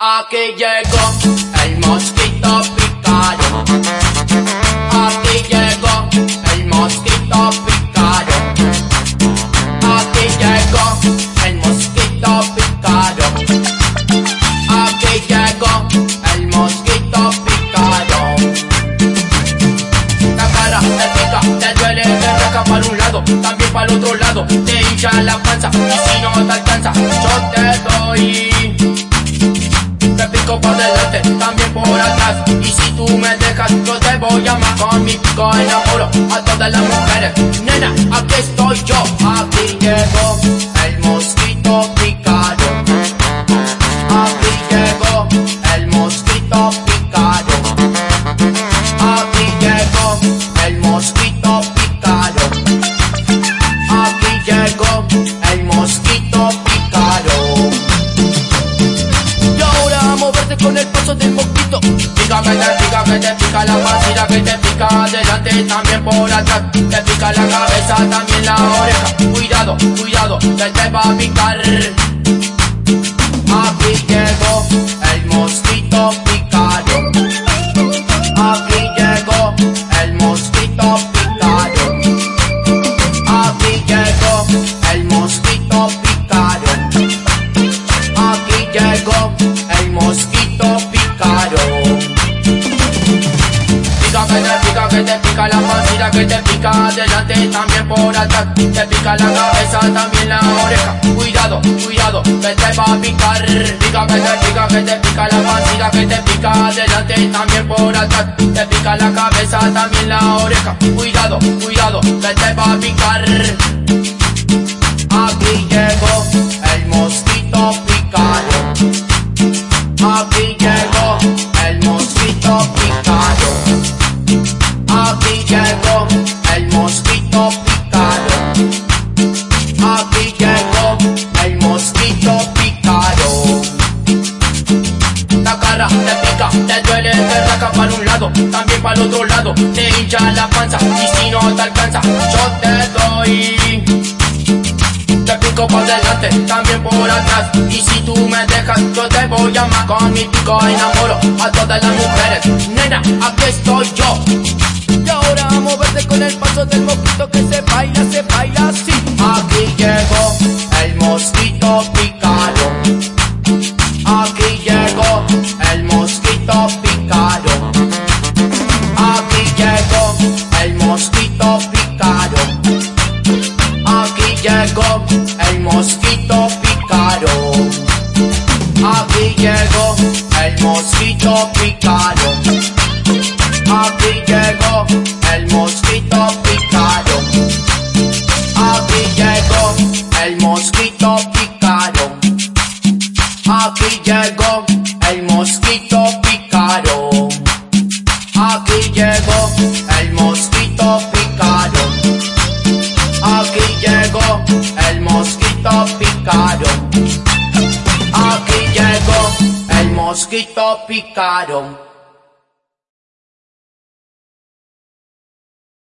Aquí llegó el mosquito picayo. Aquí llegó el mosquito picayo. Aquí llegó el mosquito picayo. Aquí llegó el mosquito picayo. La cara te pica, te duele, te rasca para un lado, también para el otro lado, te hincha la panza y si no te alcanza, por delante, también por atrás. Y si tú me dejas, yo te voy a amar con mi pico enamoro a todas las mujeres. Nena, aquí estoy yo, aquí llegó el mosquito picado. Aquí llegó el mosquito picado. Con el paso del mosquito. Pica que te pica, que te pica la pasilla, que te pica adelante, también por atrás. Te pica la cabeza, también la oreja. Cuidado, cuidado, que te va a picar. Aquí que te pica la pancita, que te pica adelante, también por atrás, te pica la cabeza, también la oreja, cuidado, cuidado, que te va a picar, pica que te pica, que te pica la pancita, que te pica adelante, también por atrás, te pica la cabeza, también la oreja, cuidado, cuidado, que te va a picar. Te pica, te duele, te raca para un lado, también para el otro lado, te hincha la panza y si no te alcanza, yo te doy. Te pico por delante, también por atrás. Y si tú me dejas, yo te voy a amar. Con mi pico enamoro a todas las mujeres. Nena, aquí estoy yo. Y ahora a moverte con el paso del mosquito que el mosquito picado. Aquí llegó el mosquito picado. Aquí llegó el mosquito picado. Aquí llegó el mosquito picado. Aquí llegó el mosquito picado. El mosquito picado. Aquí llegó el mosquito picado.